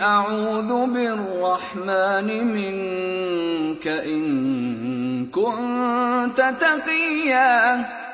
أَعُوذُ بِالرَّحْمَٰنِ مِنكَ إِن كُنتَ تَقِيًّا.